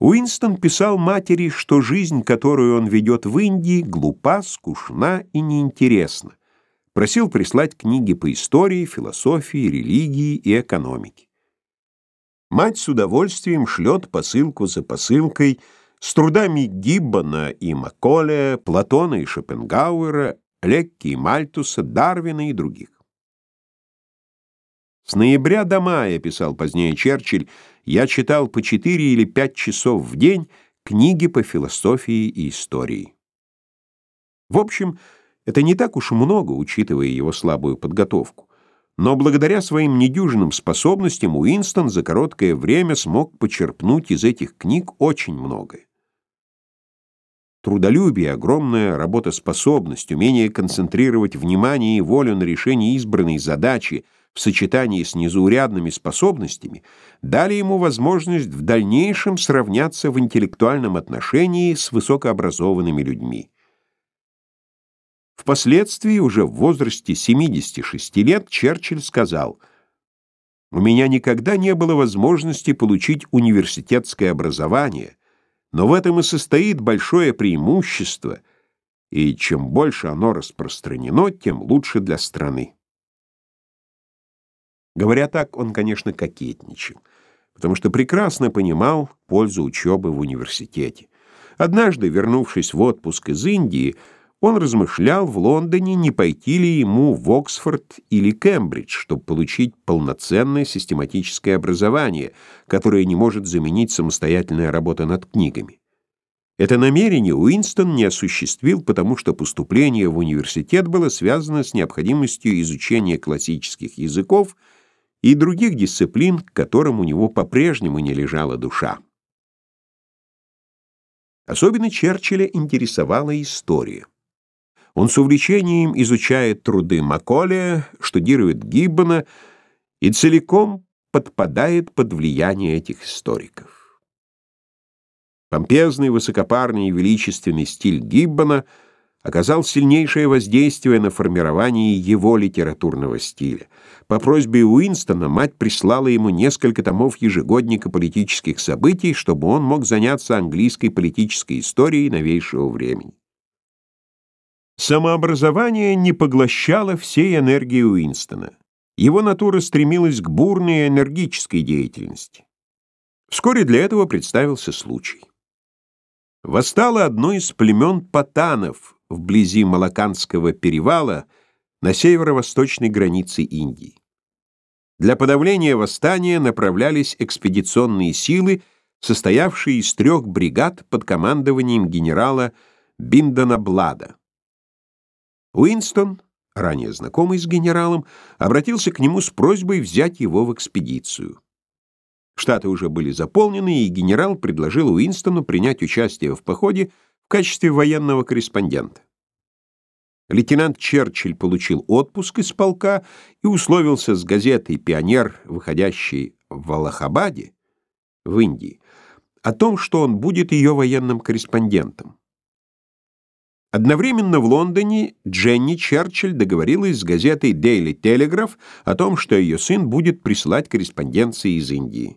Уинстон писал матери, что жизнь, которую он ведет в Индии, глупа, скучна и неинтересна. Просил прислать книги по истории, философии, религии и экономике. Мать с удовольствием шлет посылку за посылкой с трудами Гиббона и Макколе, Платона и Шопенгауэра, Лекки и Мальтуса, Дарвина и других. С ноября до мая, писал позднее Черчилль, я читал по четыре или пять часов в день книги по философии и истории. В общем, это не так уж много, учитывая его слабую подготовку. Но благодаря своим недюжинным способностям Уинстон за короткое время смог почерпнуть из этих книг очень многое. Трудолюбие, огромная работоспособность, умение концентрировать внимание и волю на решении избранной задачи в сочетании с незаурядными способностями дали ему возможность в дальнейшем сравняться в интеллектуальном отношении с высокообразованными людьми. Впоследствии, уже в возрасте 76 лет, Черчилль сказал, «У меня никогда не было возможности получить университетское образование, но в этом и состоит большое преимущество, и чем больше оно распространено, тем лучше для страны. Говоря так, он, конечно, кокетничал, потому что прекрасно понимал пользу учебы в университете. Однажды, вернувшись в отпуск из Индии, он размышлял в Лондоне, не пойти ли ему в Оксфорд или Кембридж, чтобы получить полноценное систематическое образование, которое не может заменить самостоятельная работа над книгами. Это намерение Уинстон не осуществил, потому что поступление в университет было связано с необходимостью изучения классических языков и других дисциплин, к которым у него по-прежнему не лежала душа. Особенно Черчилля интересовала история. Он с увлечением изучает труды Макколе, штудирует Гиббона и целиком подпадает под влияние этих историков. Помпезный, высокопарный и величественный стиль Гиббона оказал сильнейшее воздействие на формирование его литературного стиля. По просьбе Уинстона мать прислала ему несколько томов ежегодника политических событий, чтобы он мог заняться английской политической историей новейшего времени. Самообразование не поглощало всей энергии Уинстона. Его натура стремилась к бурной и энергической деятельности. Вскоре для этого представился случай. Восстало одно из племен патанов вблизи Малаканского перевала на северо-восточной границе Индии. Для подавления восстания направлялись экспедиционные силы, состоявшие из трех бригад под командованием генерала Биндона Блада. Уинстон, ранее знакомый с генералом, обратился к нему с просьбой взять его в экспедицию. Штаты уже были заполнены, и генерал предложил Уинстону принять участие в походе в качестве военного корреспондента. Лейтенант Черчилль получил отпуск из полка и условился с газетой «Пионер», выходящей в Аллахабаде, в Индии, о том, что он будет ее военным корреспондентом. Одновременно в Лондоне Дженни Черчилль договорилась с газетой Daily Telegraph о том, что ее сын будет присылать корреспонденции из Индии.